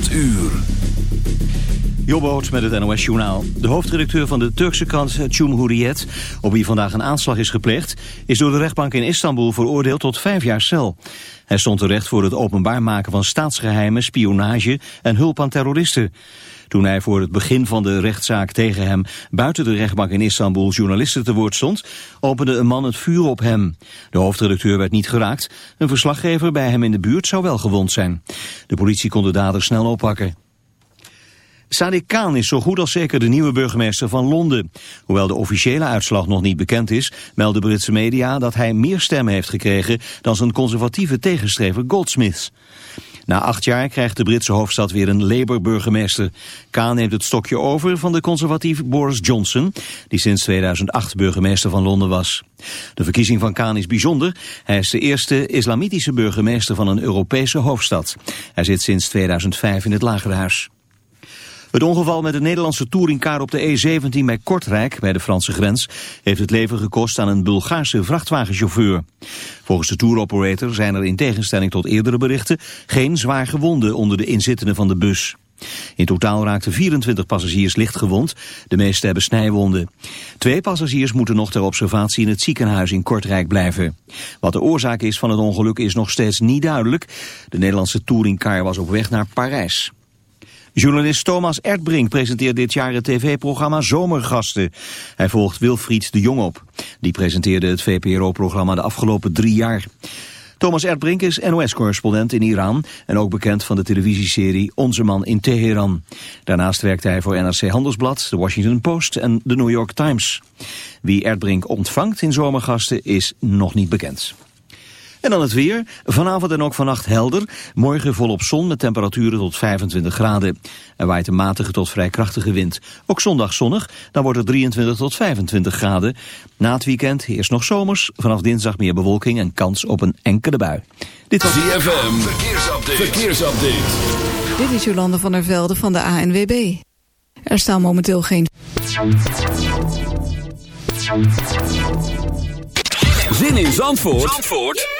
8 uur. Jobboot met het NOS Journaal. De hoofdredacteur van de Turkse krant Cumhuriyet, op wie vandaag een aanslag is gepleegd, is door de rechtbank in Istanbul veroordeeld tot vijf jaar cel. Hij stond terecht voor het openbaar maken van staatsgeheimen, spionage en hulp aan terroristen. Toen hij voor het begin van de rechtszaak tegen hem buiten de rechtbank in Istanbul journalisten te woord stond, opende een man het vuur op hem. De hoofdredacteur werd niet geraakt. Een verslaggever bij hem in de buurt zou wel gewond zijn. De politie kon de dader snel oppakken. Sadiq Khan is zo goed als zeker de nieuwe burgemeester van Londen. Hoewel de officiële uitslag nog niet bekend is, melden Britse media dat hij meer stemmen heeft gekregen dan zijn conservatieve tegenstrever Goldsmiths. Na acht jaar krijgt de Britse hoofdstad weer een Labour-burgemeester. Khan neemt het stokje over van de conservatief Boris Johnson, die sinds 2008 burgemeester van Londen was. De verkiezing van Khan is bijzonder. Hij is de eerste islamitische burgemeester van een Europese hoofdstad. Hij zit sinds 2005 in het Lagerhuis. Het ongeval met de Nederlandse touringcar op de E17 bij Kortrijk, bij de Franse grens, heeft het leven gekost aan een Bulgaarse vrachtwagenchauffeur. Volgens de touroperator zijn er in tegenstelling tot eerdere berichten geen zwaar gewonden onder de inzittenden van de bus. In totaal raakten 24 passagiers licht gewond, de meeste hebben snijwonden. Twee passagiers moeten nog ter observatie in het ziekenhuis in Kortrijk blijven. Wat de oorzaak is van het ongeluk is nog steeds niet duidelijk. De Nederlandse touringcar was op weg naar Parijs. Journalist Thomas Erdbrink presenteert dit jaar het tv-programma Zomergasten. Hij volgt Wilfried de Jong op. Die presenteerde het VPRO-programma de afgelopen drie jaar. Thomas Erdbrink is NOS-correspondent in Iran en ook bekend van de televisieserie Onze Man in Teheran. Daarnaast werkt hij voor NRC Handelsblad, The Washington Post en The New York Times. Wie Erdbrink ontvangt in Zomergasten is nog niet bekend. En dan het weer. Vanavond en ook vannacht helder. Morgen volop zon met temperaturen tot 25 graden. Er waait een matige tot vrij krachtige wind. Ook zondag zonnig, dan wordt het 23 tot 25 graden. Na het weekend eerst nog zomers. Vanaf dinsdag meer bewolking en kans op een enkele bui. Dit was ZFM. Verkeersupdate. Verkeersupdate. Dit is Jolande van der Velde van de ANWB. Er staan momenteel geen... Zin in Zandvoort? Zandvoort?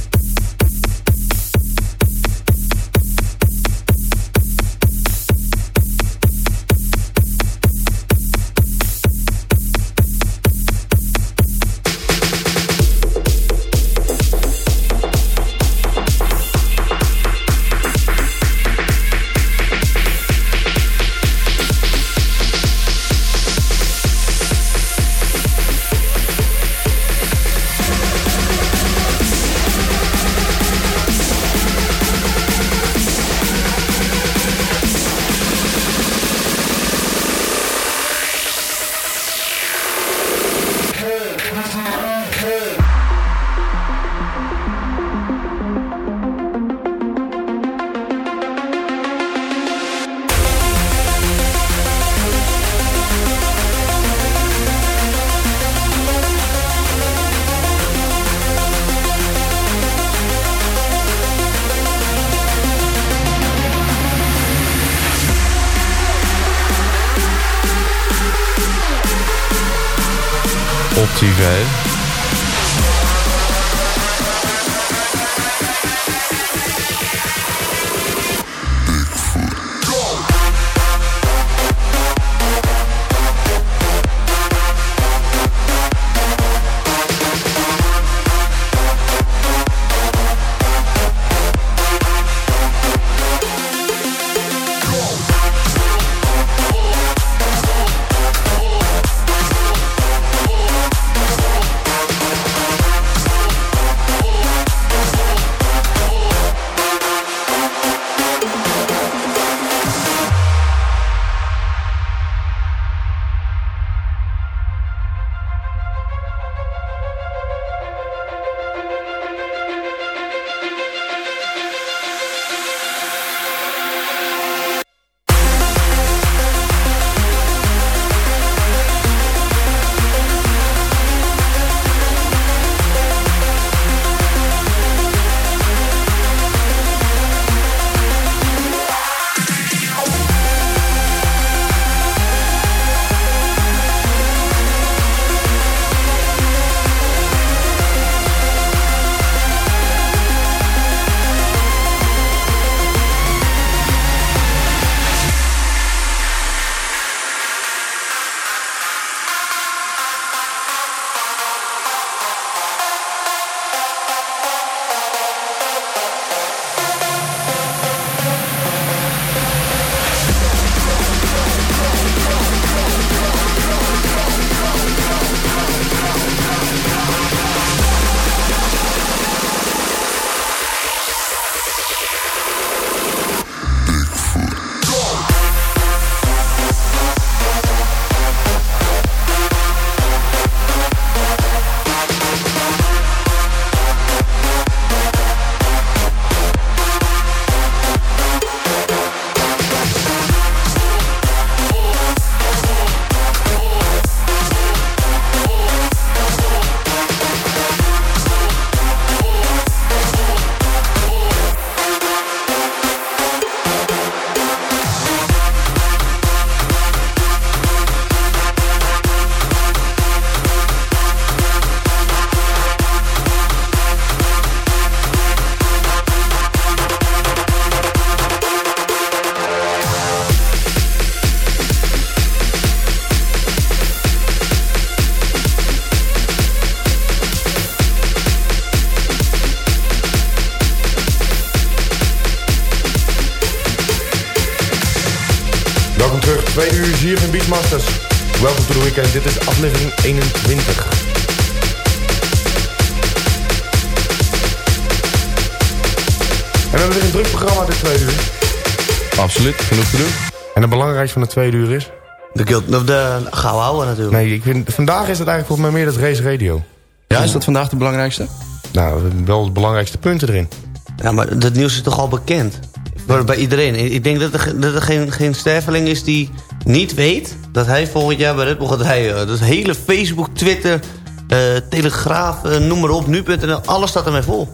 Van de tweede uur is... De, guild, of de gauw houden natuurlijk. Nee, ik vind, vandaag is het eigenlijk volgens mij meer dat race radio. Ja, is dat vandaag de belangrijkste? Nou, wel de belangrijkste punten erin. Ja, maar het nieuws is toch al bekend? Voor, bij iedereen. Ik denk dat er, dat er geen, geen sterveling is die niet weet... dat hij volgend jaar bij Red Bull gaat rijden. Dus hele Facebook, Twitter, eh, Telegraaf, eh, noem maar op, nu.nl... alles staat ermee vol.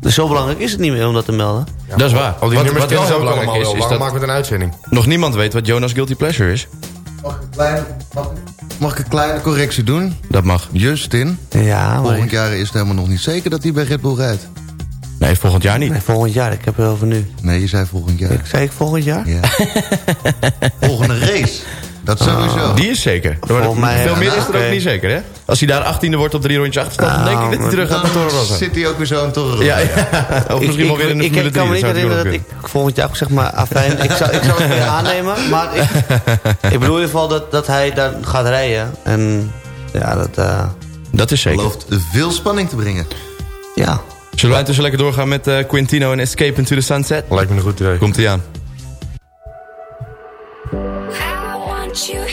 Dus zo belangrijk is het niet meer om dat te melden. Dat is waar. Al die wat, nummers kennen ze heel ook belangrijk allemaal is, wel. is Waarom maken we het een uitzending? nog niemand weet wat Jonas Guilty Pleasure is. Mag ik, een klein, mag, ik, mag ik een kleine correctie doen? Dat mag. Justin, Ja, maar... volgend jaar is het helemaal nog niet zeker dat hij bij Red Bull rijdt. Nee, volgend jaar niet. Nee, volgend jaar. Ik heb het over nu. Nee, je zei volgend jaar. Ik zei ik volgend jaar? Ja. Volgende race. Dat sowieso. Die is zeker. Maar Volgens mij, veel meer is er ook niet zeker, hè? Als hij daar achttiende wordt op drie rondjes achterstand... dan denk ik dat hij terug gaat naar Toro Rosso. Zit hij ook weer zo aan Torre Ja, ja. Of misschien ik, wel weer in de Formule ik kan me 3. niet herinneren dat ik volgend jaar, zeg maar, afijn, ik zou, ik zou het weer aannemen. Maar ik, ik bedoel in ieder geval dat, dat hij daar gaat rijden. En ja, dat, eh. Dat is zeker. Belooft veel spanning te bringen. ja. Zullen wij intussen lekker doorgaan met eh, Quintino en Escape into the Sunset? Lijkt me een goed idee. Komt hij aan. You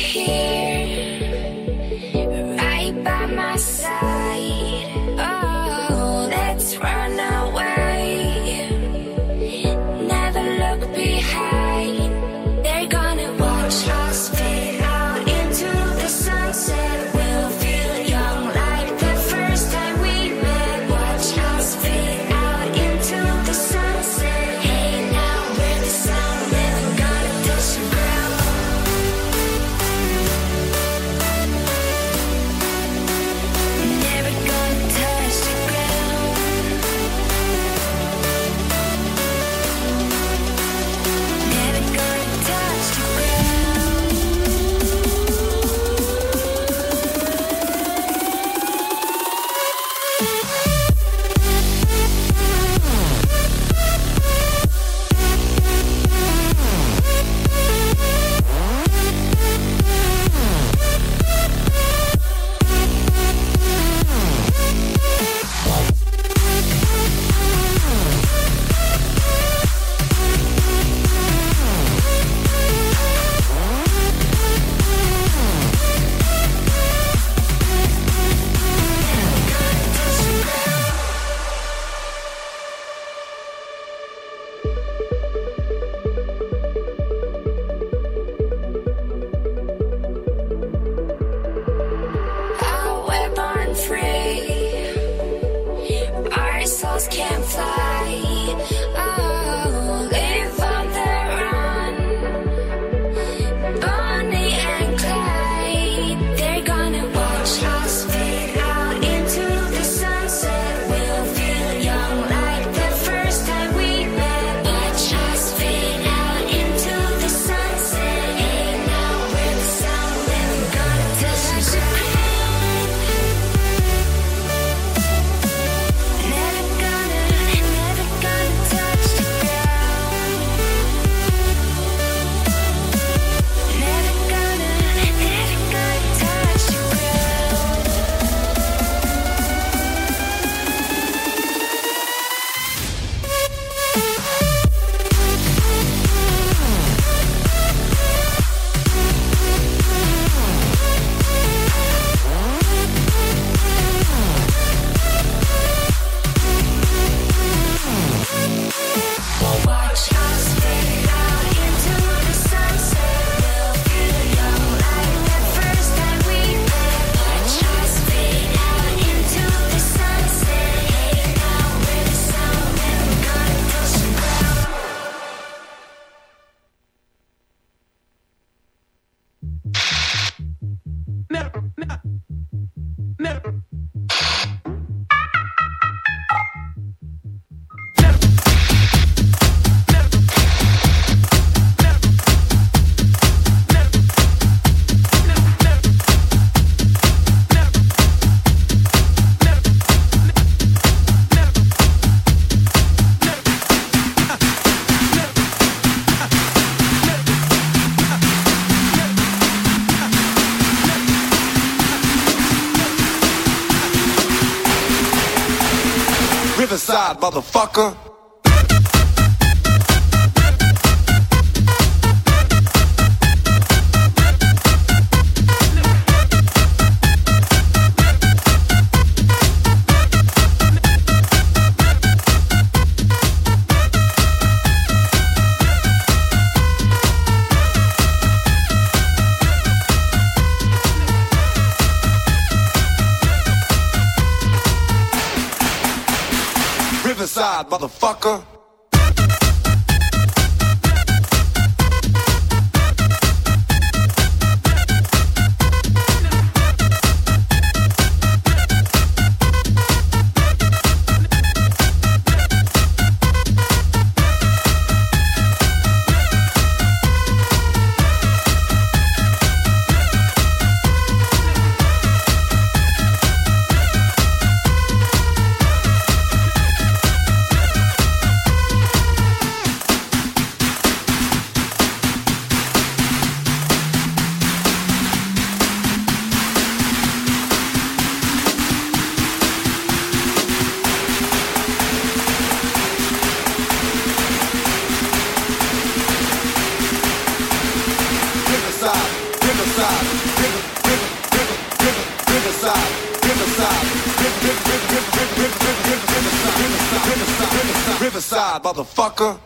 motherfucker.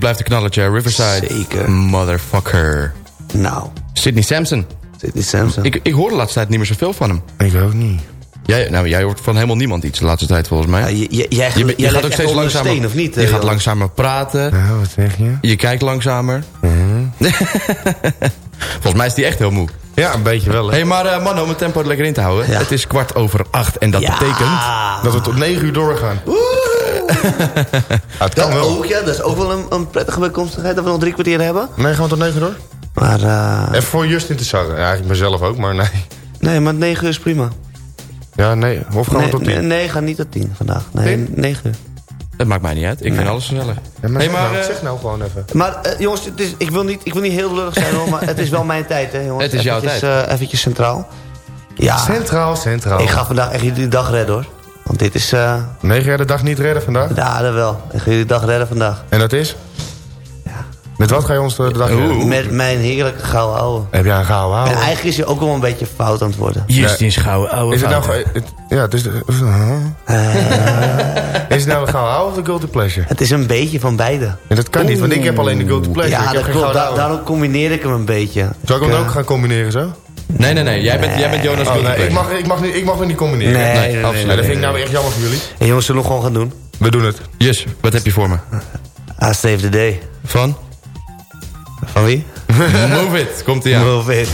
Blijft een knalletje. Riverside. Zeker. Motherfucker. Nou, Sydney Sampson. Sidney Samson. Ik, ik hoor de laatste tijd niet meer zoveel van hem. Ik ook niet. Jij, nou, jij hoort van helemaal niemand iets de laatste tijd volgens mij. Ja, je, je, jij, je, je gaat ook steeds langzamer. Steen, of niet, je eh, gaat langzamer praten. Ja, wat zeg je? Je kijkt langzamer. volgens mij is die echt heel moe. Ja, een beetje wel. Hé, hey, maar uh, man, om het tempo er lekker in te houden. Ja. Het is kwart over acht en dat Ja. betekent... Dat we tot 9 uur doorgaan. het kan Dat wel. ook, ja. Dat is ook wel een, een prettige bijkomstigheid dat we nog drie kwartier hebben. Nee, gaan we tot 9 uur door? Maar, eh Even voor Justin te zeggen. Ja, eigenlijk mezelf ook, maar nee. nee, maar 9 uur is prima. Ja, nee. Of gaan we tot 10? nee, nee, ga niet tot 10 vandaag. Nee, Tien? 9 uur. Het maakt mij niet uit. Ik vind alles gezellig. Ja, maar, Hey, zeg, maar, nou, eh, zeg nou gewoon even. Maar eh, jongens, het is, ik, wil niet, ik wil niet heel lullig zijn hoor, maar het is wel mijn tijd hè jongens. Het is jouw Eventjes, tijd. eh, eventjes centraal. Ja, Centraal, centraal. ik ga vandaag echt jullie dag redden hoor. Want dit is, eh Nee, ga je de dag niet redden vandaag? ja dat wel. Ik ga jullie dag redden vandaag. En dat is? Met wat ga je ons de dag redden? Met mijn heerlijke gouden ouwe. Heb jij een gouden En ouwe? eigenlijk is hij ook wel een beetje fout aan het worden. Justin Schouw, oude Is het nou... het- Ja, het is... De, is het nou een gouden ouwe of een guilty pleasure? Het is een beetje van beide. En dat kan niet, want ik heb alleen de guilty pleasure. ik Ja, heb dat geen klopt. gouden Da- ouwe. daarom combineer ik hem een beetje. Zal ik hem Eh, dan ook gaan combineren zo? Nee, nee, nee. Jij bent, jij bent Jonas Oh, Guilty nee, ik mag, ik, mag niet, ik mag hem niet combineren. Nee, nee, nee, absoluut. nee, dat vind ik nou echt jammer voor jullie. En jongens, zullen we gewoon gaan doen? We doen het. Jus, wat heb je voor me? I save the day. Van? Van wie? Move it. Komt ie aan. Move it.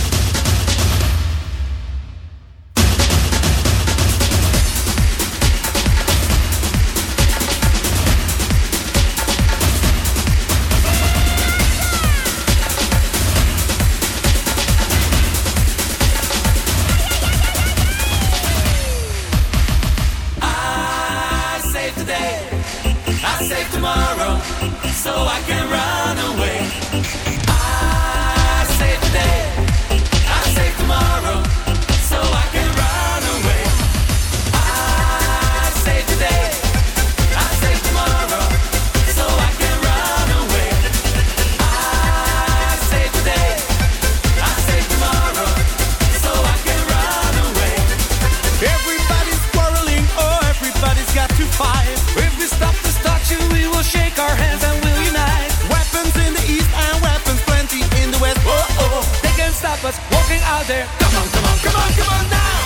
stop us walking out there. Come on, come on, come on, come on now.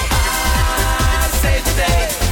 I say today.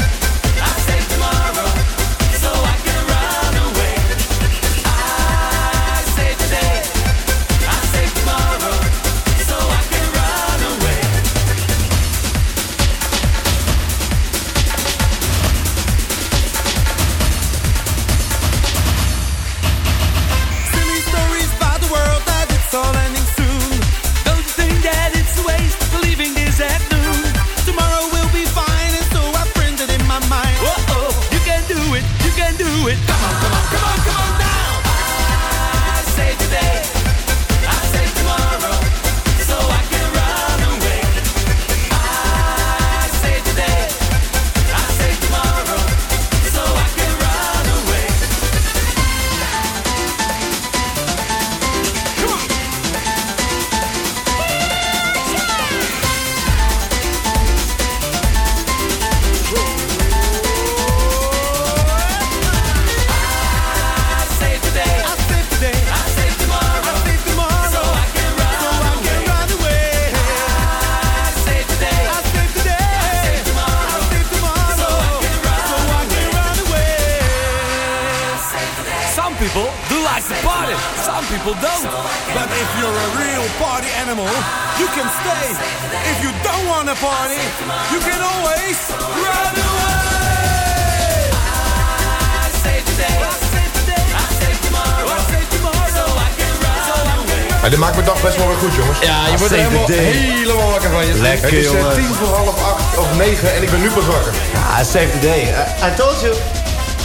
I, told you.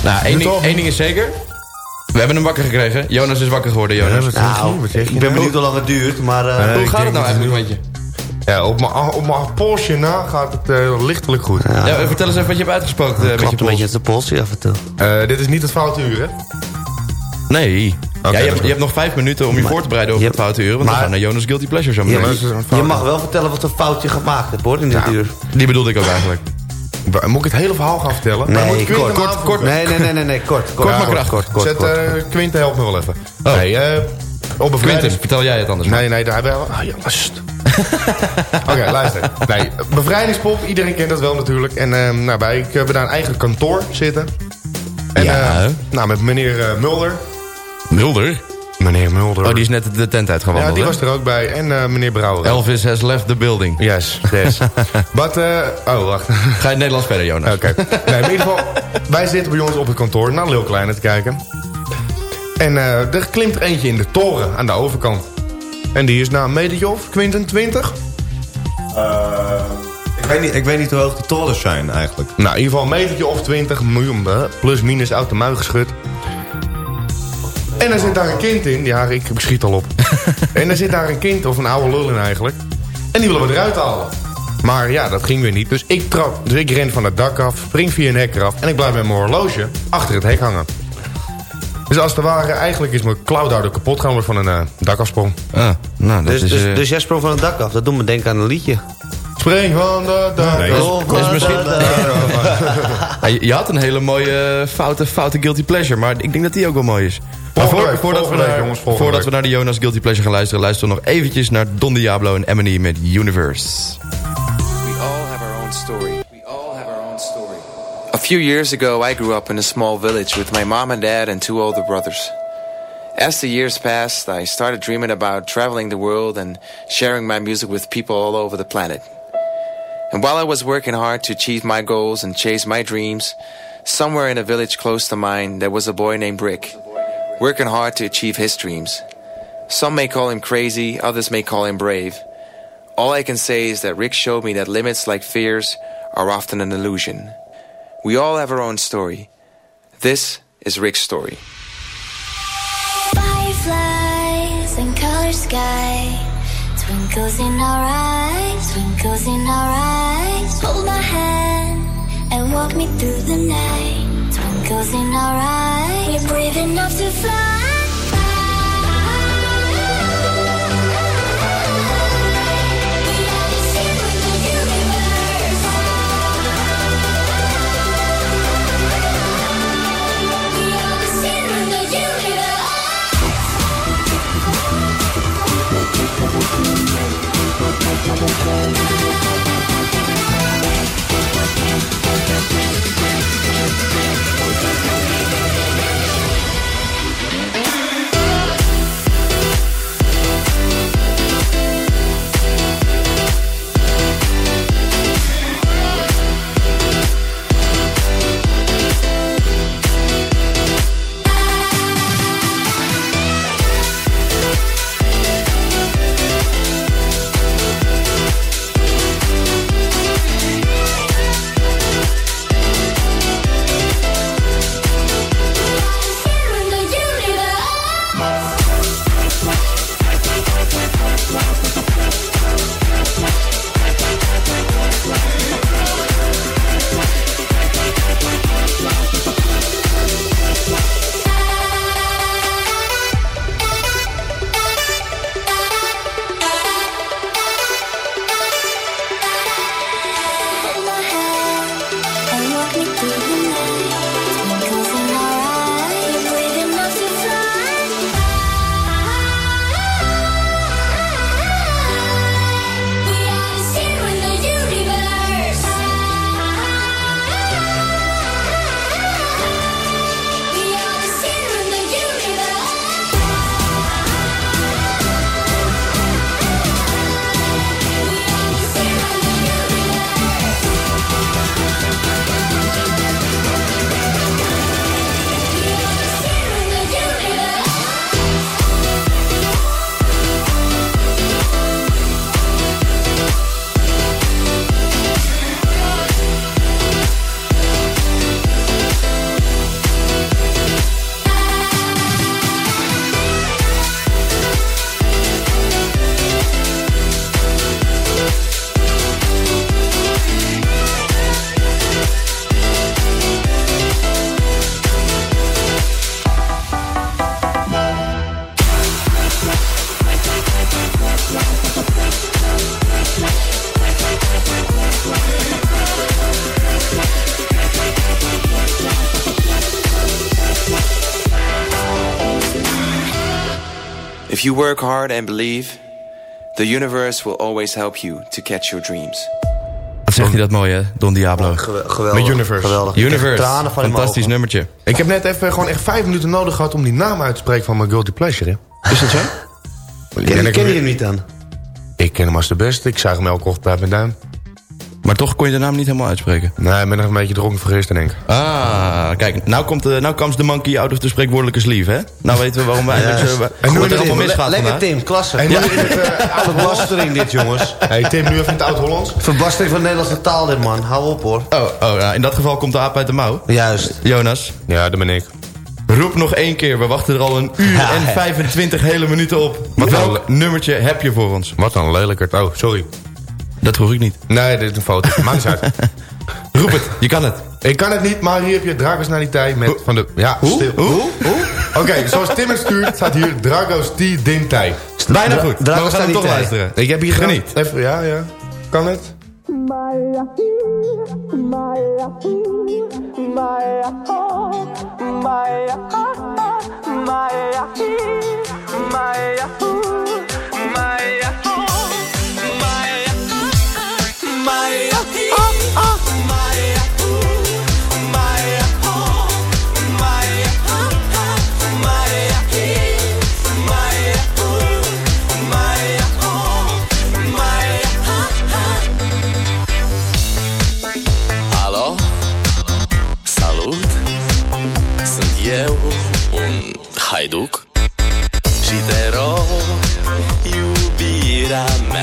Nou, één ding, één ding is zeker. We hebben hem wakker gekregen. Jonas is wakker geworden, Jonas. Nou, ik ben benieuwd hoe lang het duurt, maar... eh, Nee. Hoe gaat het nou eigenlijk met je? Ja, op mijn, op mijn polsje na gaat het eh, lichtelijk goed. Ja, vertel eens even wat je hebt uitgesproken eh, met je een beetje uit de polsje af en toe. Eh, dit is niet het foute uur, hè? Nee. ja, dat je, hebt, je hebt nog vijf minuten om je Maar- voor te bereiden over het foute uur. Want maar- we gaan naar Jonas Guilty Pleasure zo Je, meteen. je mag wel vertellen wat een fout je gemaakt hebt, hoor, in dit uur. Die bedoelde ik ook eigenlijk. Moet ik het hele verhaal gaan vertellen? Nee, moet kort, kort. Nee, nee, nee, nee, nee, kort. Kort, maar kort, kort, kort, Zet, kort. eh Quint, help me wel even. Oh. Nee, eh, op een Quinten, vrijdag... vertel jij het anders maar. Nee, nee, daar hebben we... Ah, ja. Oké, luister. Nee, bevrijdingspop, iedereen kent dat wel natuurlijk. En eh, nou, wij ik hebben daar een eigen kantoor zitten. En Ja. eh, nou, met meneer eh, Mulder. Mulder? Meneer Mulder. Oh, die is net de tent uitgewandeld, ja, die was er ook bij. En eh, meneer Brouwer. Elvis has left the building. Yes, yes. But, eh, oh, wacht. Ga je het Nederlands verder, Jonas? Oké. Nee, in ieder geval, wij zitten bij ons op het kantoor naar Leeuw Kleine te kijken. En eh, er klimt er eentje in de toren aan de overkant. En die is nou een metertje of, Quinten, 20? Ik weet, niet, ik weet niet hoe hoog die torens zijn eigenlijk. Nou, in ieder geval een metertje of 20, miljoen, eh, plus minus uit de geschud. En er zit daar een kind in. Ja, ik schiet al op. en er zit daar een kind, of een oude lul in eigenlijk. En die willen we eruit halen. Maar ja, dat ging weer niet. Dus ik trap, dus ik ren van het dak af, spring via een hek eraf... en ik blijf met mijn horloge achter het hek hangen. Dus als het ware, eigenlijk is mijn klauwhouder kapot gaan door van een eh, dakafsprong. Ah, nou, dat Dus, is... dus, eh, dus jij sprong van het dak af. Dat doet me denken aan een liedje. Spring van de dak Nee, is misschien... Je, je had een hele mooie eh, foute, foute guilty pleasure, maar ik denk dat die ook wel mooi is. Maar voor- week, voordat we week, naar, jongens, volgende voordat we week. naar de Jonas Guilty Pleasure gaan luisteren, luisteren we nog eventjes naar Don Diablo en Emily met Universe. We all have our own story. We all have our own story. A few years ago, I grew up in a small village with my mom and dad and two older brothers. As the years passed, I started dreaming about traveling the world and sharing my music with people all over the planet. And while I was working hard to achieve my goals and chase my dreams, somewhere in a village close to mine, there was a boy named Rick, working hard to achieve his dreams. Some may call him crazy, others may call him brave. All I can say is that Rick showed me that limits like fears are often an illusion. We all have our own story. This is Rick's story. Fireflies and color sky Twinkles in our eyes, twinkles in our eyes. Hold my hand and walk me through the night. Twinkles in our eyes. We're brave enough to fly Thank If you work hard and believe, the universe will always help you to catch your dreams. Wat zegt hij dat mooi, hè? Don Diablo. geweldig. Met Universe. Geweldig. Universe. Fantastisch nummertje. Ik heb net even gewoon echt vijf minuten nodig gehad om die naam uit te spreken van mijn guilty pleasure. Hè? Is dat zo? Ken, ken je hem niet dan? Ik ken hem als de beste. Ik zag hem elke ochtend uit mijn duim. Maar toch kon je de naam niet helemaal uitspreken. Nee, ik ben nog een beetje dronken vergist, denk ik. Ah, kijk, nou komt, de, nou comes de monkey out of de spreekwoordelijke sleeve, hè? Nou weten we waarom wij zo... En nu er allemaal misgaat Lekker. Tim, klasse. En nu is het uh, Verbastering dit, jongens. Hey Tim, nu even in het oud-Hollands. Verbastering van de Nederlandse taal dit, man. Hou op, hoor. Oh, oh ja, in dat geval komt de aap uit de mouw. Juist. Jonas, Ja, dat ben ik. roep nog één keer. We wachten er al een uur Ja, en hè. 25 hele minuten op. Wat Welk een- nummertje heb je voor ons? Wat een lelijkert. Oh, sorry. Dat vroeg ik niet. Nee, dit is een foto. Maak eens uit. Roep het, je kan het. Ik kan het niet, maar hier heb je Dragosnaliteit met van de... Ja, stil. Hoe? Oké, zoals Tim het stuurt, staat hier Dragos T. Dintai. Bijna Dra- goed, maar we Dragos gaan toch luisteren. Ik heb hier Geniet. Even, ja, ja. Kan het? Maia Salut! Sunt eu, un haiduc. Și te rog, iubirea mea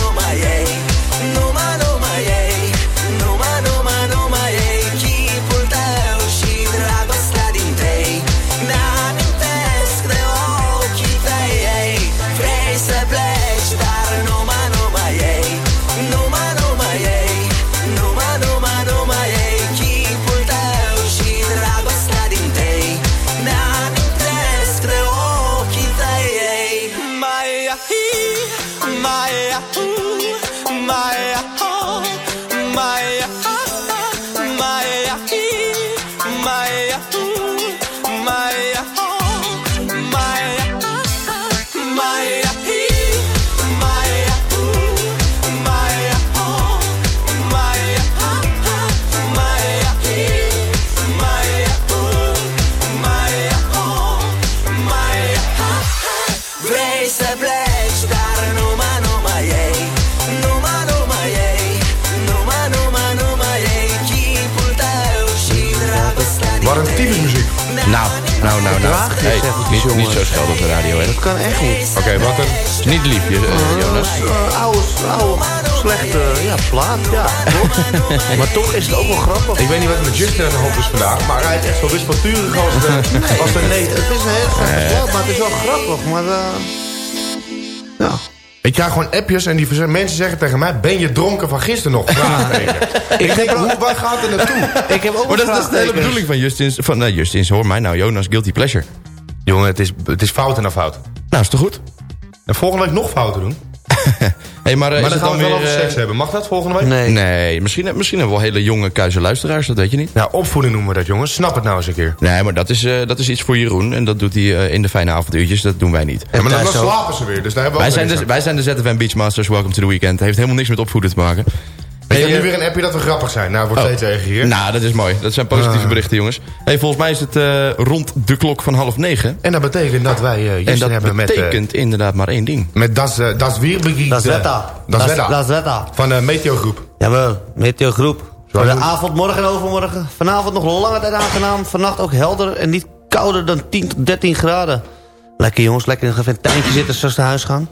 Hey, niet, niet zo schelden op de radio, hè. Dat kan echt niet. Oké, wat een... niet lief, je- eh, Jonas. Uh, oude, oude, slechte ja, plaat, ja. Toch? maar toch is het ook wel grappig. Ik weet niet wat met Justin aan de hand is vandaag, maar hij is echt zo wispelturig als de... als de nee. Het is een heel slechte plaat, maar het is wel grappig. Maar uh. Ik krijg gewoon appjes en die mensen zeggen tegen mij... Ben je dronken van gisteren nog? Vraagteken. ik denk, hoe, waar gaat het naartoe? Ik heb ook Maar dat, dat is de hele bedoeling van Justins... Van, nee, Justins, hoor mij nou. Jonas, guilty pleasure. Jongen, het is, het is fout en dan fout. Nou, is toch goed? En volgende week nog fouten doen? hey, maar, eh, Maar is dan gaan we het wel weer, over eh, seks hebben. Mag dat volgende week? Nee. Nee, misschien, misschien hebben we wel hele jonge kuize luisteraars, dat weet je niet. Ja, opvoeding noemen we dat, jongens. Snap het nou eens een keer. Nee, maar dat is, eh, dat is iets voor Jeroen. En dat doet hij eh, in de fijne avonduurtjes. Dat doen wij niet. Ja, maar dan, dan slapen ze weer. Dus daar hebben we Wij zijn, weer de, wij zijn de ZFM Beachmasters. Welcome to the weekend. Heeft helemaal niks met opvoeden te maken. Hey, heb nu eh, weer een appje dat we grappig zijn. Nou, wordt Oh. steeds erger hier. Nou, dat is mooi. Dat zijn positieve Ah. berichten, jongens. Hey, volgens mij is het eh, rond de klok van half negen. En dat betekent dat wij uh, En dat hebben met... eh, betekent inderdaad maar één ding. met Das, uh, das Weerbegiet. Dat is eh, Wetta. Das Wetter. Dat is Wetta. Van de Meteo Groep. Jawel, meteogroep. Voor de avond, morgen en overmorgen. Vanavond nog lange tijd aangenaam. Vannacht ook helder en niet kouder dan 10 tot 13 graden. Lekker jongens, lekker in een ventijntje zitten straks naar huis gaan.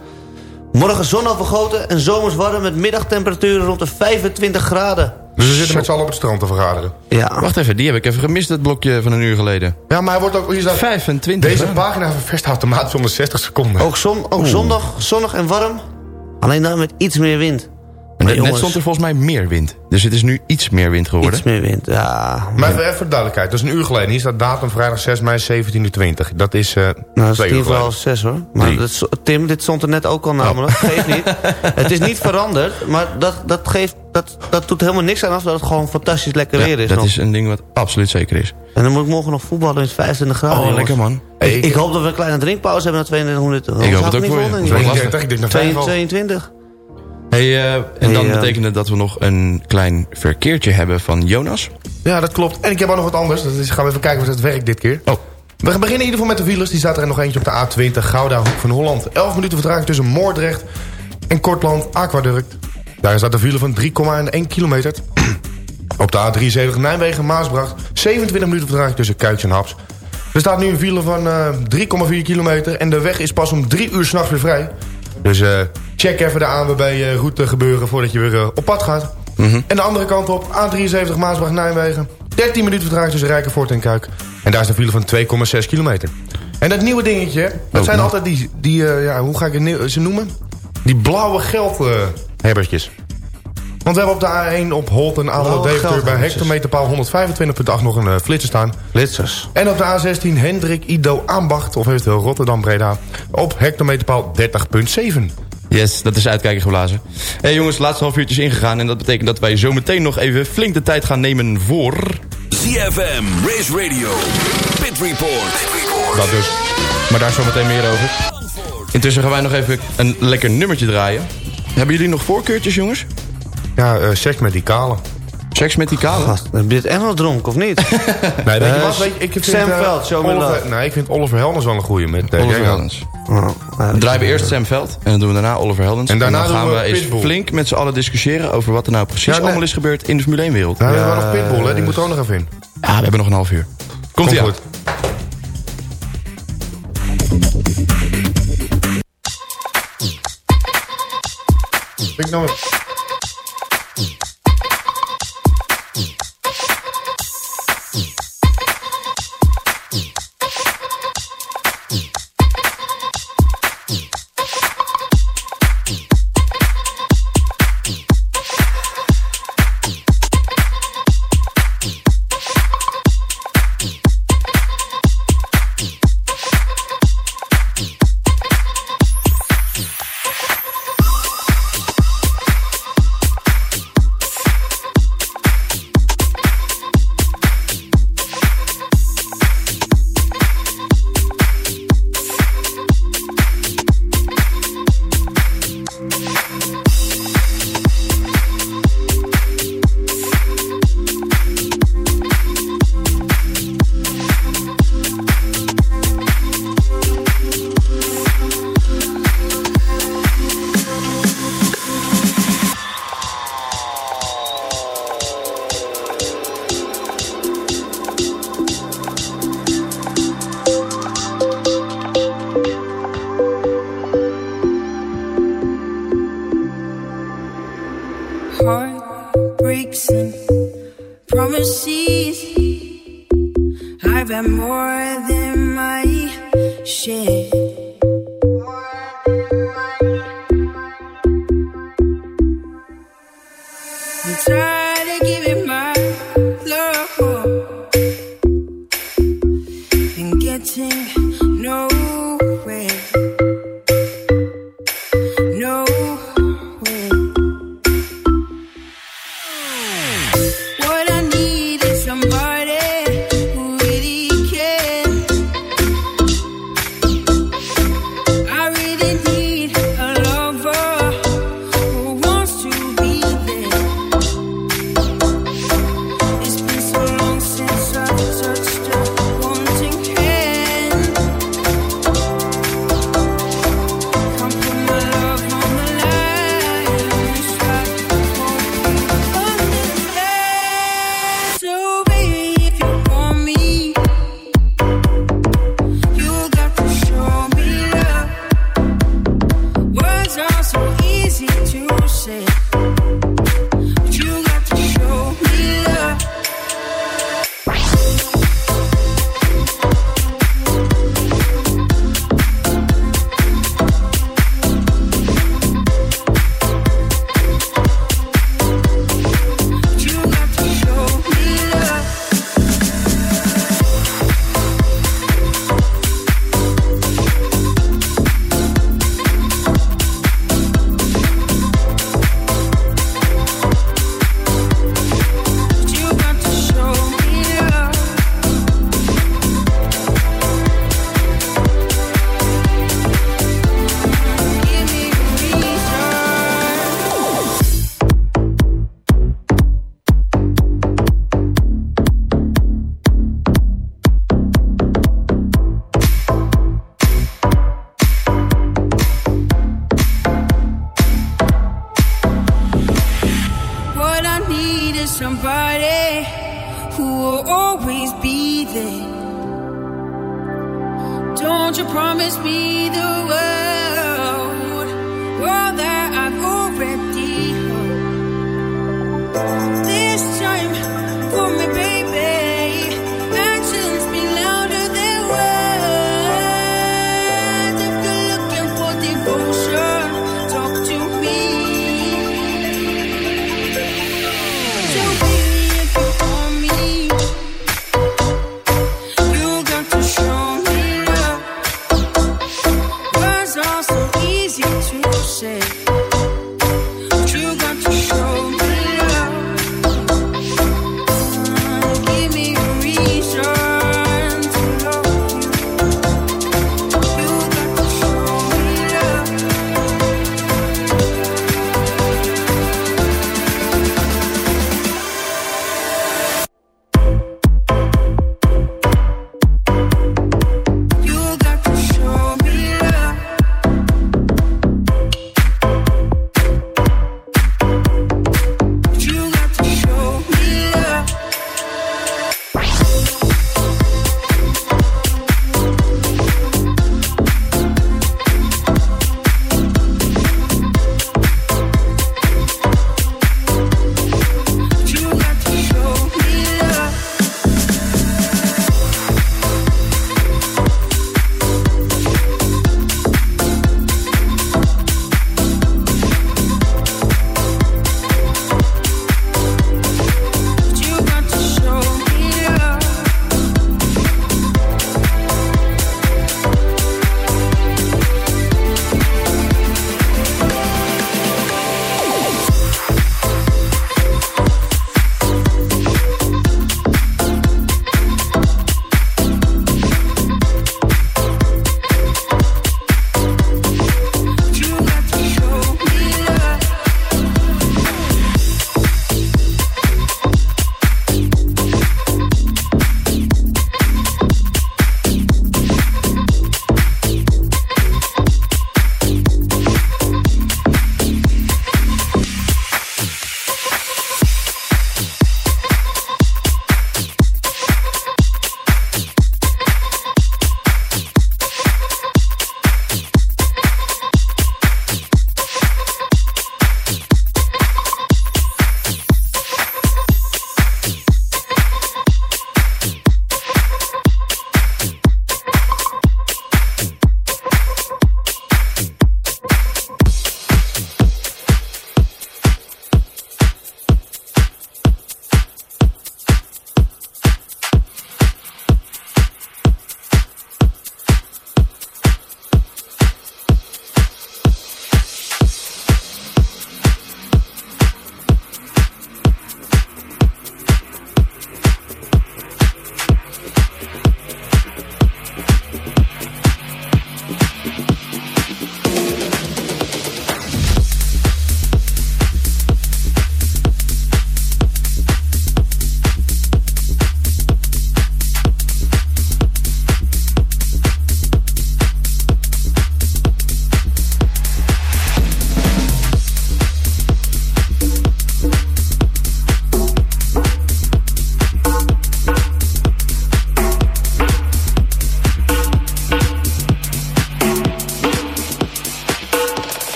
Morgen zon overgoten en zomers warm met middagtemperaturen rond de 25 graden. Dus we zitten met z'n allen op het strand te vergaderen. Ja, Wacht even, die heb ik even gemist, dat blokje van een uur geleden. Ja, maar hij wordt ook... Hier staat, 25 deze graden. pagina van Vestautomaat zonder 60 seconden. ook, zon, ook zondag zonnig en warm. Alleen dan met iets meer wind. En Maar net stond er volgens mij meer wind. Dus het is nu iets meer wind geworden. Iets meer wind, ja. Maar even, even voor de duidelijkheid. Dat is een uur geleden. Hier staat datum vrijdag 6 mei 17.20. Dat is eh Nou, dat is voor half zes hoor. Maar dat, Tim, dit stond er net ook al namelijk. Geeft niet. Het is niet veranderd, maar dat, dat, geeft, dat, dat doet helemaal niks aan als dat het gewoon fantastisch lekker Ja, weer is. dat nog. is een ding wat absoluut zeker is. En dan moet ik morgen nog voetballen in het 25 graden. Oh, jongens. lekker man. Hey, Ik, ik hoop dat we een kleine drinkpauze hebben na 32 minuten. Ik hoop het ook niet voor je. vol, denk Dat ik. wordt lastig. 32, ik denk naar 5 al. 22. Hey, eh, en Hey, dan eh, betekent het dat we nog een klein verkeertje hebben van Jonas. Ja, dat klopt. En ik heb ook nog wat anders. Is, gaan we even kijken of het werkt dit keer. Oh. We beginnen in ieder geval met de files. Die staat er nog eentje op de A20 Gouda Hoek van Holland. 11 minuten vertraging tussen Moordrecht en Kortland Aquaduct. Daar staat de file van 3,1 kilometer. Op de A73 Nijmegen Maasbracht 27 minuten vertraging tussen Kuiks en Haps. Er staat nu een file van eh, 3,4 kilometer en de weg is pas om 3 uur s'nachts weer vrij. Dus eh, check even de ANWB-route gebeuren voordat je weer eh, op pad gaat. En de andere kant op, A73 Maasbracht Nijmegen. 13 minuten vertraging tussen Rijkenvoort en Kuik. En daar is de file van 2,6 kilometer. En dat nieuwe dingetje, dat Oh, zijn nou. altijd die, die eh, ja, hoe ga ik het ze noemen? Die blauwe geldhebbertjes. Want we hebben op de A1 op Holt en Adel Deventer bij hectometerpaal 125.8 nog een eh, flitser staan. Flitsers. En op de A16 Hendrik Ido Ambacht, of eventueel Rotterdam Breda, op hectometerpaal 30.7. Yes, dat is uitkijken geblazen. Hey jongens, laatste half uurtje is ingegaan. En dat betekent dat wij zometeen nog even flink de tijd gaan nemen voor... ZFM, Race Radio, Pit Report. Dat dus. Maar daar zometeen meer over. Intussen gaan wij nog even een lekker nummertje draaien. Hebben jullie nog voorkeurtjes, jongens? Ja, eh seks met die kale. Seks met die kale? Gast, heb je dit echt wel dronken of niet? Nee, weet je wat? Weet je, ik vind, Sam Veld, Show Me Oliver. Nee, ik vind Oliver Heldens wel een goeie. Met, eh, Oliver. Heldens. Oh, ja, Dan draaien we eerst Sam Veld en dan doen we daarna Oliver Heldens. En daarna dan gaan we we eens flink met z'n allen discussiëren over wat er nou precies Ja, nee. allemaal is gebeurd in de Formule 1 wereld. Nou, we hebben nog Pitbull, hè? die moet er ook nog even in. Ja, we hebben nog een half uur. Komt ie aan. goed. Ik nou... breaks and promises. I've got more than my share. I'm tired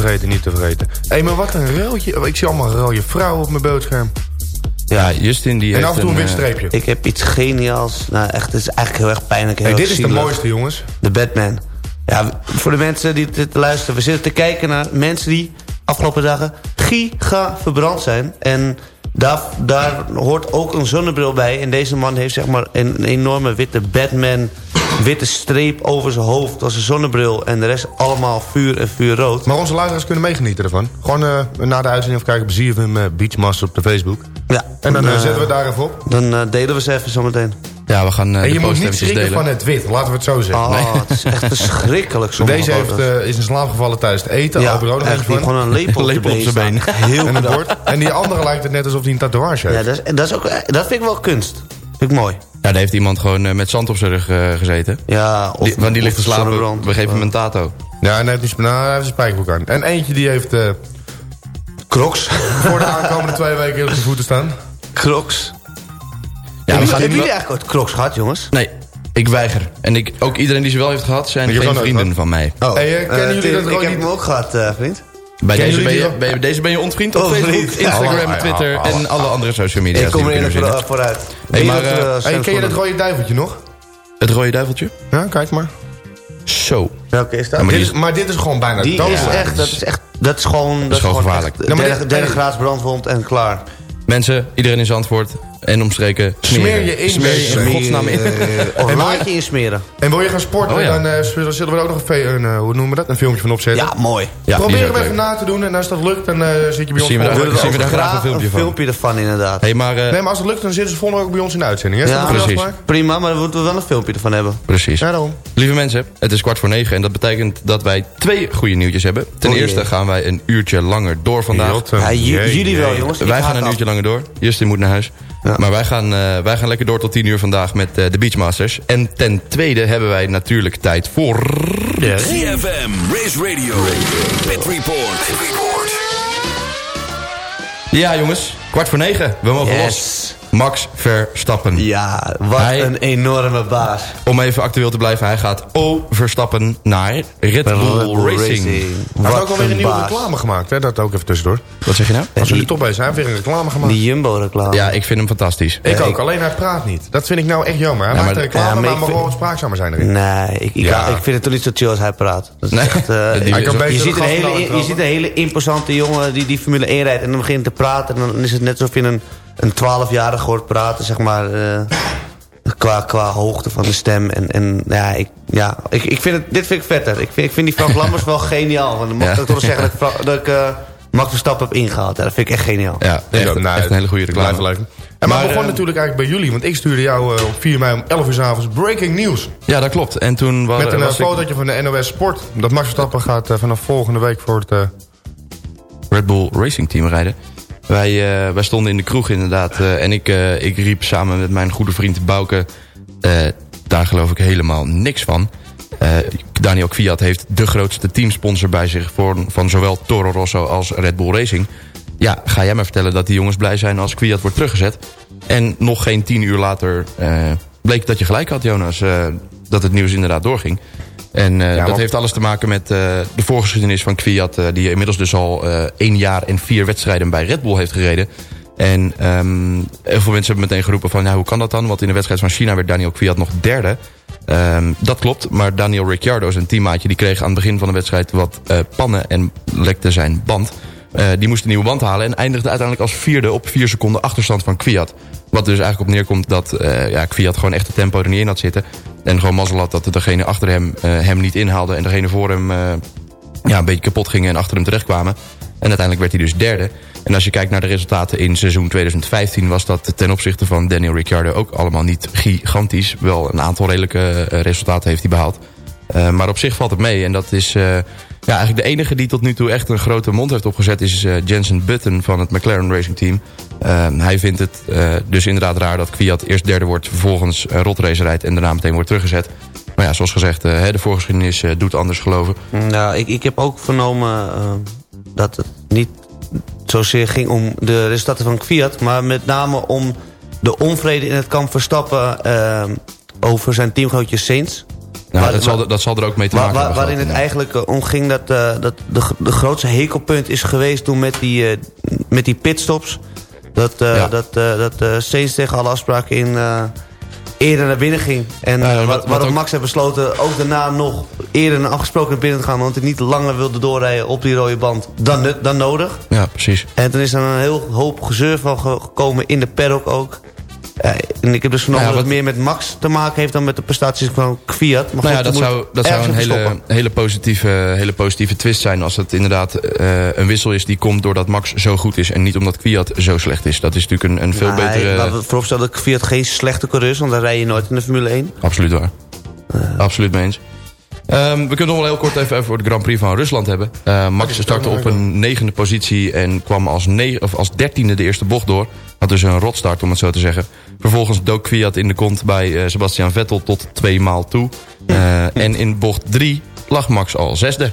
vergeten, niet te vergeten. Hé, hey, maar wat een ruiltje. Ik zie allemaal rode vrouwen op mijn beeldscherm. Ja, Justin die En af en toe een wit eh, streepje. Ik heb iets geniaals. Nou, echt, het is eigenlijk heel erg pijnlijk. Heel Hey, dit is de mooiste, jongens. De Batman. Ja, voor de mensen die dit luisteren. We zitten te kijken naar mensen die afgelopen dagen giga verbrand zijn. En daar, daar hoort ook een zonnebril bij. En deze man heeft zeg maar een, een enorme witte Batman... witte streep over zijn hoofd als een zonnebril. En de rest allemaal vuur en vuurrood. Maar onze luisteraars kunnen meegenieten ervan. Gewoon eh, na de uitzending of kijken op ZFM uh, Beachmaster op de Facebook. Ja. En dan eh, eh, zetten we daar even op. Dan eh, delen we ze even zometeen. Ja, we gaan eh, en je moet niet schrikken delen. van het wit, laten we het zo zeggen. Oh, het is echt verschrikkelijk Deze heeft, eh, is in slaap gevallen tijdens het eten. Ja, echt, die heeft gewoon een lepel op, Lepel op zijn been. Heel en, en die andere lijkt het net alsof hij een tatoeage heeft. Ja, dat, is, dat, is ook, dat vind ik wel kunst. Vind ik mooi. Ja, daar heeft iemand gewoon eh, met zand op zijn rug eh, gezeten. Ja, of, Die, want die of ligt te slapen. zonnebrand. We geven hem een tato. Ja, en hij heeft, nou, hij heeft een spijkerbroek aan. En eentje die heeft eh, Crocs. voor de aankomende twee weken op zijn voeten staan. Crocs. Ja, we hebben jullie nu wel- eigenlijk ooit Crocs gehad, jongens? Nee, ik weiger. En ik, ook iedereen die ze wel heeft gehad, zijn geen vrienden van mij. Oh. Hey, eh, kennen jullie dat Ik heb niet? hem ook gehad, eh, vriend. Bij deze ben, je, die bij deze ben je ontvriend op Oh, Facebook, Instagram, ja, Twitter allemaal. en alle andere social media. Ik kom er voor, verzinnen. vooruit. Hey, maar, eh, eh, Hey, ken je dat rode duiveltje nog? Het rode duiveltje? Ja, kijk maar. Zo. Welke is dat? maar Dit is, maar dit is gewoon bijna Die is doodslaan. echt, dat is echt, dat is gewoon... Dat gewoon gewoon gevaarlijk. maar derde, graads brandwond en klaar. Mensen, iedereen in Zandvoort en omstreken. smeren. Smeer je in, Smeer je in godsnaam in. Eh, Of En laat je insmeren. En wil je gaan sporten, Oh, ja. dan eh, zullen we er ook nog een, een, eh, hoe noemen we dat? een filmpje van opzetten. Ja, mooi. Ja, Probeer is hem even na te doen en als dat lukt, dan eh, zit je bij ons Zien we daar- zien we daar graag een filmpje van. filmpje ervan, inderdaad. Hey, maar eh, Nee, maar als het lukt, dan zitten ze volgende week ook bij ons in de uitzending. Hè? Ja, een precies. Prima, maar dan moeten we wel een filmpje ervan hebben. precies. Ja, daarom. Lieve mensen, het is kwart voor negen en dat betekent dat wij twee goede nieuwtjes hebben. Ten Oh, eerste gaan wij een uurtje langer door vandaag. Ja, jullie wel, jongens. Wij gaan een uurtje langer door. Justin moet naar huis. Ja. Maar wij gaan, eh, wij gaan lekker door tot 10 uur vandaag met eh, de Beachmasters. En ten tweede hebben wij natuurlijk tijd voor... CFM, Race Radio, Pit Report. Ja jongens, kwart voor negen. We mogen Yes. los. Max Verstappen. Ja, wat Hij- een enorme baas. Om even actueel te blijven, hij gaat overstappen naar Red Bull, Racing. Hij heeft ook alweer een nieuwe baas. reclame gemaakt, hè? dat ook even tussendoor. Wat zeg je nou? Als jullie toch bezig zijn, heeft weer een reclame gemaakt. Die Jumbo-reclame. Ja, ik vind hem fantastisch. ik Ja, ook, ik- alleen hij praat niet. Dat vind ik nou echt jammer. Hij Ja, maakt maar- een reclame, ja, maar maar, mag wel spraakzamer zijn erin. Nee, ik, ik, ik vind het toch niet zo chill als hij praat. Dat is Nee. echt, Die- je- ziet een hele, je ziet een hele imposante jongen die, die Formule 1 rijdt... en dan begint te praten en dan is het net alsof je een, een 12-jarige hoort praten, zeg maar... eh, qua, qua hoogte van de stem. En, en ja, ik, ja ik, ik vind het, dit vind ik vetter. Ik vind, ik vind die Frank Lammers wel geniaal. Want dan mag Ja. ik toch wel zeggen dat ik, Fra- dat ik eh, Max Verstappen heb ingehaald. Ja, dat vind ik echt geniaal. Ja, echt, ook. Nou, echt een hele goede reclame. leuk. En maar, Maar, begon eh, natuurlijk eigenlijk bij jullie. Want ik stuurde jou eh, op 4 mei om 11 uur 's avonds breaking news. Ja, dat klopt. En toen was, Met een was ik fotootje van de NOS Sport. Dat Max Verstappen gaat vanaf volgende week voor het... eh, Red Bull Racing Team rijden. Wij, eh, wij stonden in de kroeg inderdaad. eh, en ik, eh, ik riep samen met mijn goede vriend Bouke... daar geloof ik helemaal niks van. Daniel Kwiat heeft de grootste teamsponsor bij zich... Voor, van zowel Toro Rosso als Red Bull Racing. Ja, ga jij mij vertellen dat die jongens blij zijn als Kwiat wordt teruggezet. En nog geen tien uur later bleek dat je gelijk had, Jonas. dat het nieuws inderdaad doorging. En eh, dat want- heeft alles te maken met eh, de voorgeschiedenis van Kwiat... eh, die inmiddels dus al één jaar en vier wedstrijden bij Red Bull heeft gereden. En ehm, heel veel mensen hebben meteen geroepen van... Nou, hoe kan dat dan? Want in de wedstrijd van China werd Daniel Kwiat nog derde. Ehm, dat klopt, maar Daniel Ricciardo, zijn teammaatje... die kreeg aan het begin van de wedstrijd wat pannen en lekte zijn band... Eh, die moest een nieuwe band halen en eindigde uiteindelijk als vierde op vier seconden achterstand van Kwiat. Wat dus eigenlijk op neerkomt dat eh ja, Kwiat gewoon echt de tempo er niet in had zitten. En gewoon mazzel had dat degene achter hem eh, hem niet inhaalde en degene voor hem ja, een beetje kapot gingen en achter hem terechtkwamen. En uiteindelijk werd hij dus derde. En als je kijkt naar de resultaten in seizoen 2015... was dat ten opzichte van Daniel Ricciardo ook allemaal niet gigantisch. Wel een aantal redelijke resultaten heeft hij behaald. Uh, maar op zich valt het mee. En dat is uh, ja, eigenlijk de enige die tot nu toe echt een grote mond heeft opgezet... is uh, Jensen Button van het McLaren Racing Team. hij vindt het dus inderdaad raar dat Kwiat eerst derde wordt... vervolgens rotrace rijdt en daarna meteen wordt teruggezet. Maar ja, zoals gezegd, de voorgeschiedenis doet anders geloven. Nou, ik, ik heb ook vernomen dat het niet zozeer ging om de resultaten van Kwiat... maar met name om de onvrede in het kamp Verstappen... eh, over zijn teamgenootje Saints. Nou, Waar- dat, zal, er- dat zal er ook mee te maken waar- hebben waarin het eigenlijk eh, om ging dat, eh, dat de, de grootste hekelpunt is geweest... toen met die, eh, met die pitstops. Dat, eh Ja. dat, dat Saints tegen alle afspraken in... eerder naar binnen ging. En Ja, wat- wat waarop ook- Max heeft besloten ook daarna nog eerder naar afgesproken naar binnen te gaan... want hij niet langer wilde doorrijden op die rode band dan, dan nodig. Ja, precies. En toen is er een heel hoop gezeur van ge- gekomen in de paddock ook. Ja, en ik heb dus vernomen Nou ja, dat het meer met Max te maken heeft... dan met de prestaties van Kviat. Maar Nou ja, dat zou, dat zou een hele, hele, positieve, hele positieve twist zijn... als het inderdaad eh, een wissel is die komt doordat Max zo goed is... en niet omdat Kwiat zo slecht is. Dat is natuurlijk een, een veel Nee, betere... Laten we vooropstellen dat Kviat geen slechte coureur is... want dan rij je nooit in de Formule 1. Absoluut waar. Absoluut mee eens. Ehm, we kunnen nog wel heel kort even over de Grand Prix van Rusland hebben. Eh, Max startte op een negende positie en kwam als, of als dertiende de eerste bocht door. Had dus een rotstart om het zo te zeggen. Vervolgens dook Kwiat in de kont bij eh, Sebastian Vettel tot twee maal toe. Eh, en in bocht drie lag Max al zesde.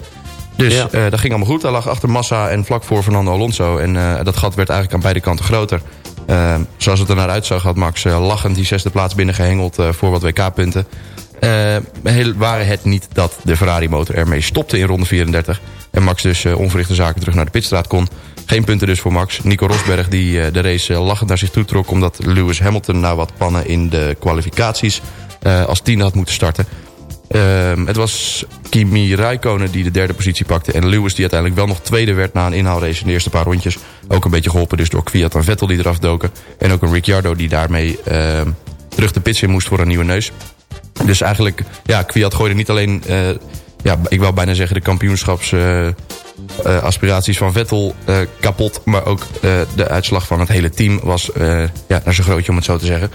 Dus Ja. eh, dat ging allemaal goed. Hij lag achter Massa en vlak voor Fernando Alonso. En dat gat werd eigenlijk aan beide kanten groter. Eh, zoals het er naar uitzag had Max lachend die zesde plaats binnengehengeld eh, voor wat WK-punten. Eh, heel, waren het niet dat de Ferrari-motor ermee stopte in ronde 34... en Max dus eh, onverrichte zaken terug naar de pitstraat kon. Geen punten dus voor Max. Nico Rosberg die eh, de race lachend naar zich toe trok... omdat Lewis Hamilton na wat pannen in de kwalificaties als tiende had moeten starten. Ehm, het was Kimi Räikkönen die de derde positie pakte... en Lewis die uiteindelijk wel nog tweede werd na een inhaalrace in de eerste paar rondjes. Ook een beetje geholpen dus door Kwiat en Vettel die eraf doken. En ook een Ricciardo die daarmee ehm, terug de pits in moest voor een nieuwe neus. Dus eigenlijk, ja, Kwiat gooide niet alleen... eh, ja, ik wou bijna zeggen de kampioenschapsaspiraties aspiraties van Vettel eh, kapot... maar ook eh, de uitslag van het hele team was eh, ja, naar zijn grootje om het zo te zeggen.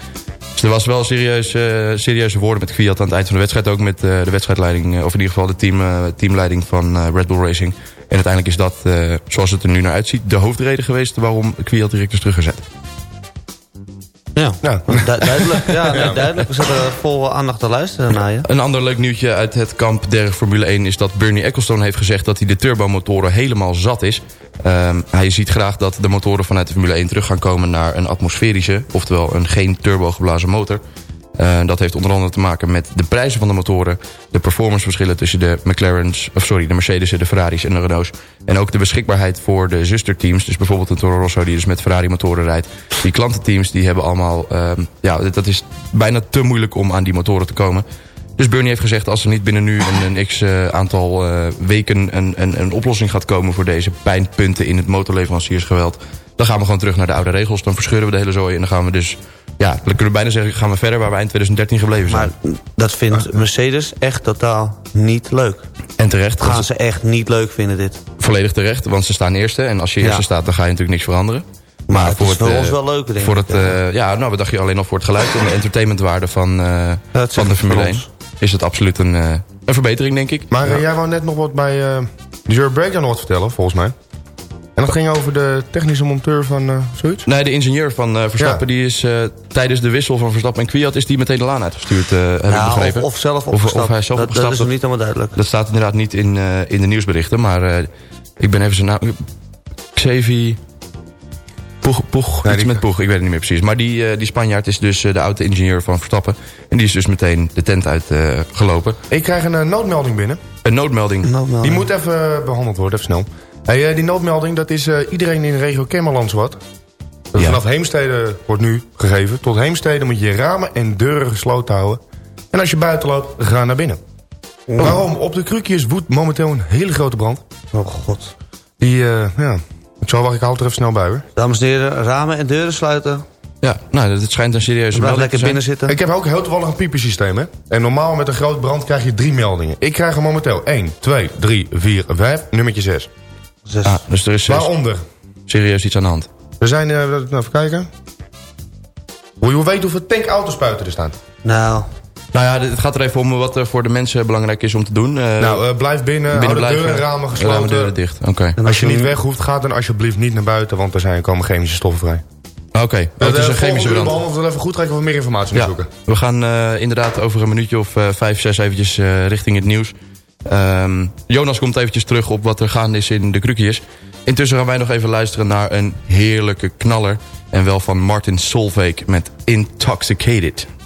Dus er was wel serieus, eh, serieuze woorden met Kwiat aan het eind van de wedstrijd. Ook met eh, de wedstrijdleiding, eh, of in ieder geval de team, eh, teamleiding van eh, Red Bull Racing. En uiteindelijk is dat, eh, zoals het er nu naar uitziet... de hoofdreden geweest waarom Kwiat direct is teruggezet. Ja, Ja. Du- duidelijk. Ja, nee, duidelijk. We zitten vol aandacht te luisteren naar je. Een ander leuk nieuwtje uit het kamp der Formule 1 is dat Bernie Ecclestone heeft gezegd dat hij de turbomotoren helemaal zat is. Ehm, hij ziet graag dat de motoren vanuit de Formule 1 terug gaan komen naar een atmosferische, oftewel een geen turbo geblazen motor. Eh, dat heeft onder andere te maken met de prijzen van de motoren... de performanceverschillen tussen de McLaren's... of sorry, de Mercedes, de Ferraris en de Renaults... en ook de beschikbaarheid voor de zusterteams. Dus bijvoorbeeld een Toro Rosso die dus met Ferrari-motoren rijdt. Die klantenteams die hebben allemaal... ehm, ja, dat is bijna te moeilijk om aan die motoren te komen. Dus Bernie heeft gezegd, als er niet binnen nu een, een x eh, aantal eh, weken... Een, een, een oplossing gaat komen voor deze pijnpunten in het motorleveranciersgeweld... dan gaan we gewoon terug naar de oude regels. Dan verscheuren we de hele zooi en dan gaan we dus... Ja, dan kunnen we bijna zeggen, gaan we verder waar we eind 2013 gebleven zijn. Maar dat vindt Mercedes echt totaal niet leuk. en terecht, Gaan want ze echt niet leuk vinden dit. volledig terecht, want ze staan eerste. En als je Ja. eerste staat, dan ga je natuurlijk niks veranderen. Maar het is voor eh, ons wel leuk, denk voor ik, Het, eh, ja, nou, wat dacht je alleen al voor het geluid en de entertainmentwaarde van, eh, dat van de Formule voor 1. ons. Is het absoluut een, eh, een verbetering, denk ik. Maar jij wou net nog wat bij eh de Breakdown wat vertellen, volgens mij. En dat ging over de technische monteur van eh, zoiets? Nee, de ingenieur van eh, Verstappen, die is eh, tijdens de wissel van Verstappen en Kwiat... is die meteen de laan uitgestuurd, eh heb ik Nou, begrepen. of, of zelf opgestapt. Of, hij zelf dat, opgestapt. dat is nog niet helemaal duidelijk. Dat staat inderdaad niet in, eh, in de nieuwsberichten. Maar eh, ik ben even zijn naam... Xavi... Poeg, Poeg, Nee, iets die- met Poeg, ik weet het niet meer precies. Maar die, eh, die Spanjaard is dus eh, de oude ingenieur van Verstappen. En die is dus meteen de tent uitgelopen. gelopen. Ik krijg een noodmelding binnen. een noodmelding. Noodmelding. Die moet even eh, behandeld worden, even snel. Hey, eh, die noodmelding, dat is eh, iedereen in de regio Kemmerland wat. Ja. Vanaf Heemstede wordt nu gegeven. Tot Heemstede moet je ramen en deuren gesloten houden. En als je buiten loopt, ga naar binnen. Waarom? Op de krukjes woedt momenteel een hele grote brand. Oh god. Die, eh, ja... Zal wacht, ik er even snel bij hoor. Dames en heren, ramen en deuren sluiten. Ja, nou, dat schijnt een serieuze melding lekker te zijn. binnen zitten. Ik heb ook heel toevallig een piepersysteem, hè. En normaal met een groot brand krijg je drie meldingen. Ik krijg er momenteel 1, 2, 3, 4, 5, nummertje 6. Zes. Ah, dus er is Waaronder? serieus iets aan de hand. Er zijn, eh, nou, even kijken. Wil je weten hoeveel tankautospuyten er staan? Nou, Nou ja, het gaat er even om wat er voor de mensen belangrijk is om te doen. Eh, nou, eh, blijf binnen, hou de deuren en ramen gesloten. Ramen, deuren dicht, oké. en Als je niet weg hoeft, ga dan alsjeblieft niet naar buiten, want er zijn, komen chemische stoffen vrij. Oké, oh, het is een chemische brand. behandeld, we even goed kijken of we meer informatie Ja, zoeken. we gaan eh, inderdaad over een minuutje of eh, vijf, zes eventjes eh, richting het nieuws. Ehm, Jonas komt eventjes terug op wat er gaande is in de krukjes. Intussen gaan wij nog even luisteren naar een heerlijke knaller. En wel van Martin Solveig met Intoxicated. Intoxicated.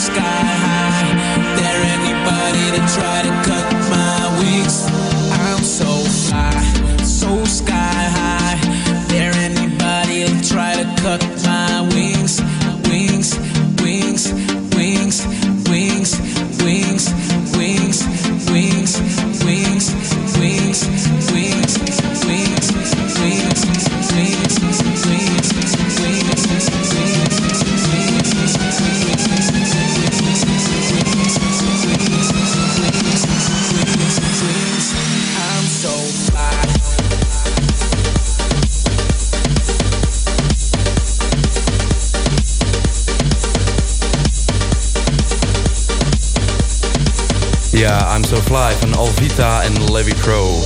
Sky en Levi Pro.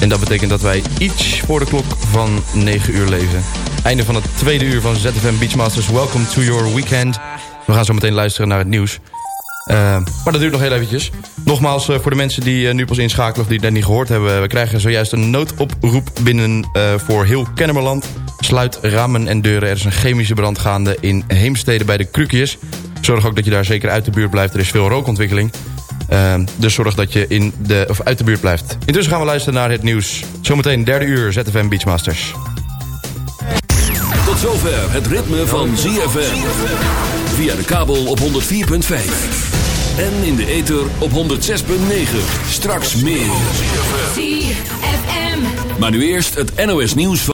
En dat betekent dat wij iets voor de klok van 9 uur leven. Einde van het tweede uur van ZFM Beachmasters. Welcome to your weekend. We gaan zo meteen luisteren naar het nieuws. Eh, maar dat duurt nog heel eventjes. Nogmaals, eh, voor de mensen die eh, nu pas inschakelen of die net niet gehoord hebben. We krijgen zojuist een noodoproep binnen voor heel Kennemerland. Sluit ramen en deuren. Er is een chemische brand gaande in Heemstede bij de Krukjes. Zorg ook dat je daar zeker uit de buurt blijft. Er is veel rookontwikkeling. Eh, dus zorg dat je in de, of uit de buurt blijft. Intussen gaan we luisteren naar het nieuws. Zometeen derde uur ZFM Beachmasters. Tot zover het ritme van ZFM. Via de kabel op 104.5. En in de ether op 106.9. Straks meer. ZFM. Maar nu eerst het NOS nieuws van...